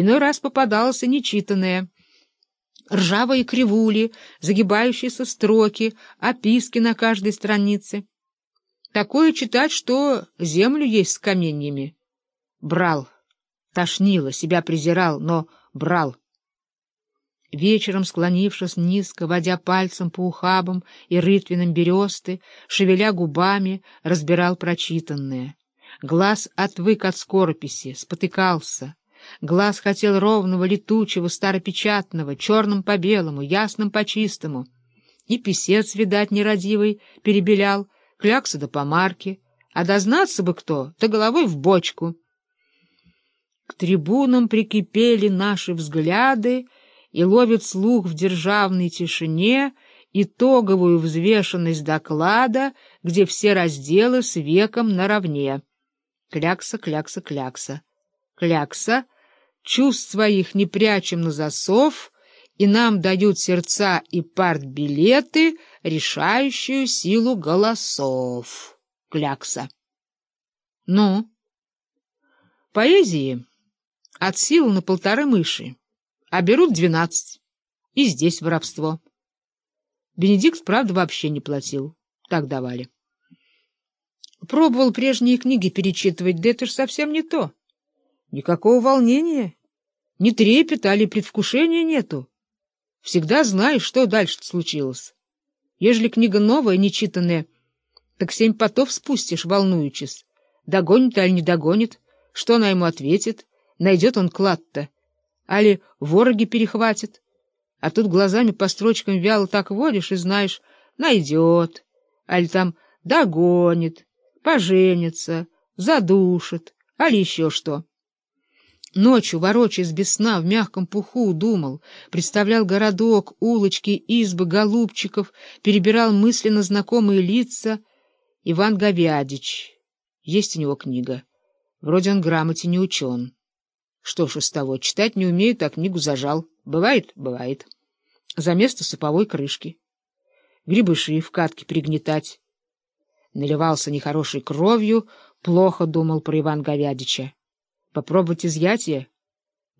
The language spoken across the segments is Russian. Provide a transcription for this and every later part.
Иной раз попадался нечитанное. Ржавые кривули, загибающиеся строки, описки на каждой странице. Такое читать, что землю есть с каменьями. Брал. Тошнило, себя презирал, но брал. Вечером, склонившись низко, водя пальцем по ухабам и рытвинам бересты, шевеля губами, разбирал прочитанное. Глаз отвык от скорописи, спотыкался. Глаз хотел ровного, летучего, старопечатного, черным по белому, ясным по чистому. И писец, видать, нерадивый, перебелял, клякса да помарки, а дознаться бы кто, то головой в бочку. К трибунам прикипели наши взгляды, и ловит слух в державной тишине итоговую взвешенность доклада, где все разделы с веком наравне. Клякса, клякса, клякса. Клякса, чувств своих не прячем на засов, и нам дают сердца и партбилеты, решающую силу голосов. Клякса. Ну? Поэзии от силы на полторы мыши а берут двенадцать. И здесь воровство. Бенедикт, правда, вообще не платил. Так давали. Пробовал прежние книги перечитывать, да это ж совсем не то. Никакого волнения, ни трепета или предвкушения нету. Всегда знаешь, что дальше случилось. Ежели книга новая, нечитанная, так семь потов спустишь, волнуючись. Догонит или не догонит, что она ему ответит, найдет он клад-то али вороги перехватят. А тут глазами по строчкам вяло так водишь и знаешь, найдет, али там догонит, поженится, задушит, али еще что. Ночью, ворочаясь без сна, в мягком пуху думал, представлял городок, улочки, избы, голубчиков, перебирал мысленно знакомые лица. Иван Говядич. Есть у него книга. Вроде он грамоте не учен. Что ж из того, читать не умею, так книгу зажал. Бывает? Бывает. За место суповой крышки. Грибыши в катке пригнетать. Наливался нехорошей кровью, плохо думал про Иван Говядича. Попробовать изъятие?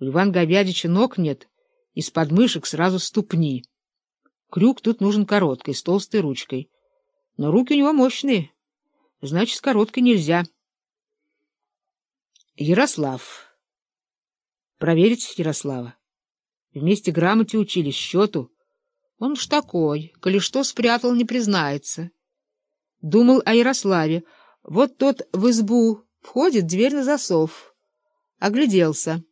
У Иван Говядича ног нет, из подмышек сразу ступни. Крюк тут нужен короткой, с толстой ручкой. Но руки у него мощные, значит, короткой нельзя. Ярослав. Проверить Ярослава. Вместе грамоте учились, счету. Он уж такой, коли что спрятал, не признается. Думал о Ярославе. Вот тот в избу входит, дверь на засов. Огляделся.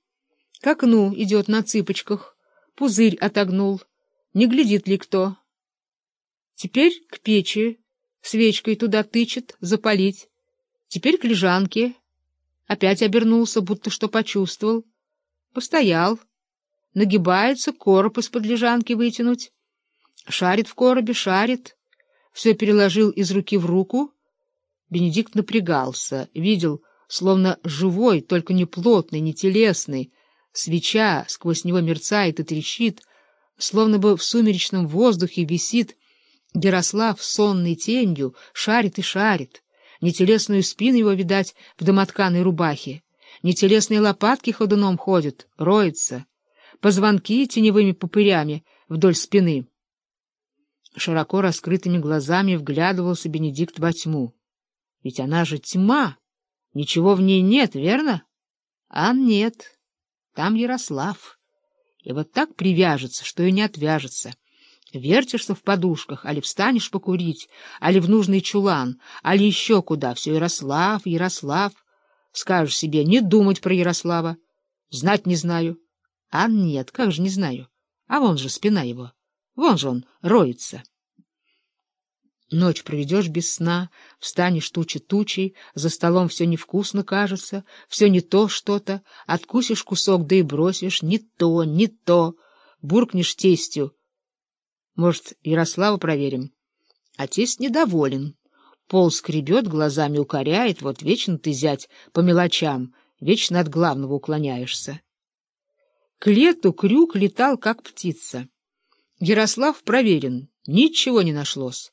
К окну идет на цыпочках. Пузырь отогнул. Не глядит ли кто. Теперь к печи. Свечкой туда тычет, запалить. Теперь к лежанке. Опять обернулся, будто что почувствовал. Постоял. Нагибается, короб из-под лежанки вытянуть. Шарит в коробе, шарит. Все переложил из руки в руку. Бенедикт напрягался, видел, словно живой, только не плотный, не телесный. Свеча сквозь него мерцает и трещит, словно бы в сумеречном воздухе висит. Ярослав сонной тенью шарит и шарит. Нетелесную спину его, видать, в домотканой рубахе. Нетелесные лопатки ходуном ходят, роются, позвонки теневыми пупырями вдоль спины. Широко раскрытыми глазами вглядывался Бенедикт во тьму. Ведь она же тьма, ничего в ней нет, верно? А нет, там Ярослав. И вот так привяжется, что и не отвяжется. Вертишься в подушках, али встанешь покурить, али в нужный чулан, али еще куда, все Ярослав, Ярослав. Скажешь себе, не думать про Ярослава. Знать не знаю. А нет, как же не знаю. А вон же спина его. Вон же он роется. Ночь проведешь без сна, встанешь тучи тучей, за столом все невкусно кажется, все не то что-то, откусишь кусок, да и бросишь, не то, не то, буркнешь тестью. Может, Ярослава проверим? А тесть недоволен. Пол скребет, глазами укоряет, вот вечно ты, зять, по мелочам, вечно от главного уклоняешься. К лету крюк летал, как птица. Ярослав проверен, ничего не нашлось.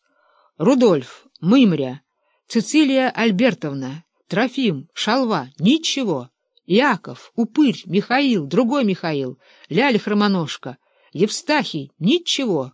Рудольф, Мымря, Цицилия Альбертовна, Трофим, Шалва — ничего. Яков, Упырь, Михаил, другой Михаил, Ляля Хромоножка, Евстахий — ничего.